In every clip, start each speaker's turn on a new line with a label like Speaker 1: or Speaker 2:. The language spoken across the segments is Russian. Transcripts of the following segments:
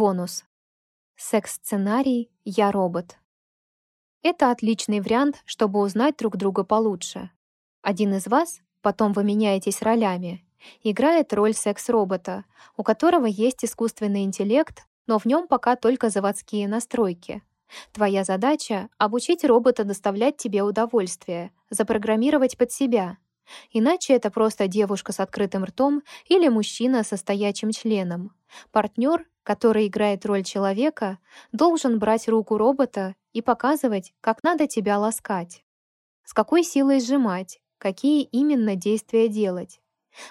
Speaker 1: Бонус. Секс-сценарий «Я робот». Это отличный вариант, чтобы узнать друг друга получше. Один из вас, потом вы меняетесь ролями, играет роль секс-робота, у которого есть искусственный интеллект, но в нем пока только заводские настройки. Твоя задача — обучить робота доставлять тебе удовольствие, запрограммировать под себя. Иначе это просто девушка с открытым ртом или мужчина со стоячим членом. Партнер, который играет роль человека, должен брать руку робота и показывать, как надо тебя ласкать. С какой силой сжимать, какие именно действия делать.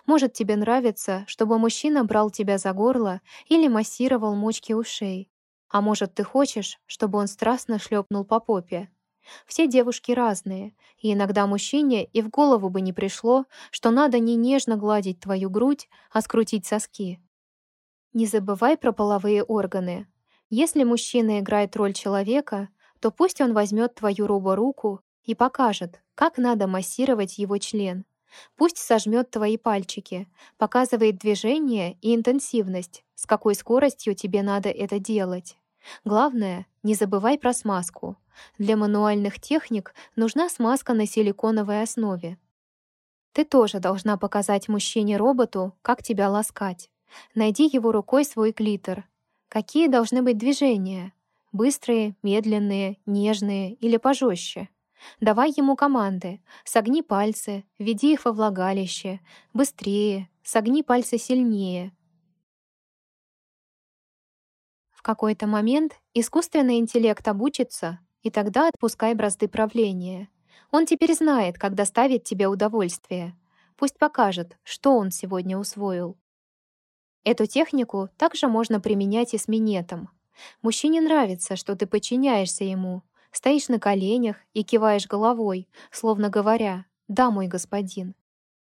Speaker 1: Может, тебе нравится, чтобы мужчина брал тебя за горло или массировал мочки ушей. А может, ты хочешь, чтобы он страстно шлепнул по попе. Все девушки разные, и иногда мужчине и в голову бы не пришло, что надо не нежно гладить твою грудь, а скрутить соски. Не забывай про половые органы. Если мужчина играет роль человека, то пусть он возьмет твою робо-руку и покажет, как надо массировать его член. Пусть сожмет твои пальчики, показывает движение и интенсивность, с какой скоростью тебе надо это делать. Главное, не забывай про смазку. Для мануальных техник нужна смазка на силиконовой основе. Ты тоже должна показать мужчине-роботу, как тебя ласкать. Найди его рукой свой клитор. Какие должны быть движения? Быстрые, медленные, нежные или пожестче? Давай ему команды. Согни пальцы, веди их во влагалище. Быстрее, согни пальцы сильнее. В какой-то момент искусственный интеллект обучится, и тогда отпускай бразды правления. Он теперь знает, как доставить тебе удовольствие. Пусть покажет, что он сегодня усвоил. Эту технику также можно применять и с минетом. Мужчине нравится, что ты подчиняешься ему, стоишь на коленях и киваешь головой, словно говоря «Да, мой господин».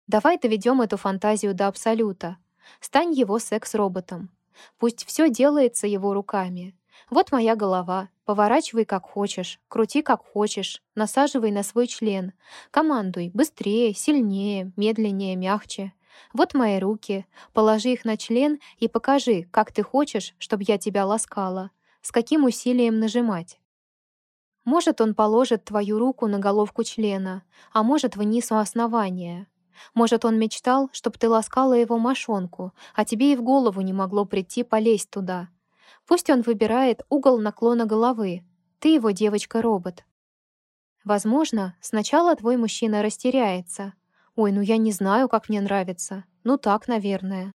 Speaker 1: Давай доведем эту фантазию до абсолюта. Стань его секс-роботом. Пусть все делается его руками. Вот моя голова. Поворачивай как хочешь, крути как хочешь, насаживай на свой член. Командуй быстрее, сильнее, медленнее, мягче. Вот мои руки. Положи их на член и покажи, как ты хочешь, чтобы я тебя ласкала. С каким усилием нажимать. Может, он положит твою руку на головку члена, а может, вниз у основания. Может, он мечтал, чтобы ты ласкала его мошонку, а тебе и в голову не могло прийти полезть туда. Пусть он выбирает угол наклона головы. Ты его девочка-робот. Возможно, сначала твой мужчина растеряется, Ой, ну я не знаю, как мне нравится. Ну так, наверное.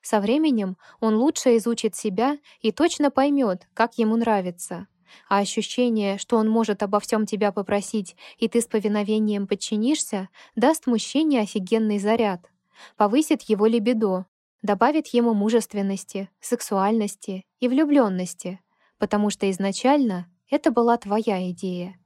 Speaker 1: Со временем он лучше изучит себя и точно поймет, как ему нравится. А ощущение, что он может обо всем тебя попросить, и ты с повиновением подчинишься, даст мужчине офигенный заряд. Повысит его либидо, добавит ему мужественности, сексуальности и влюбленности, потому что изначально это была твоя идея.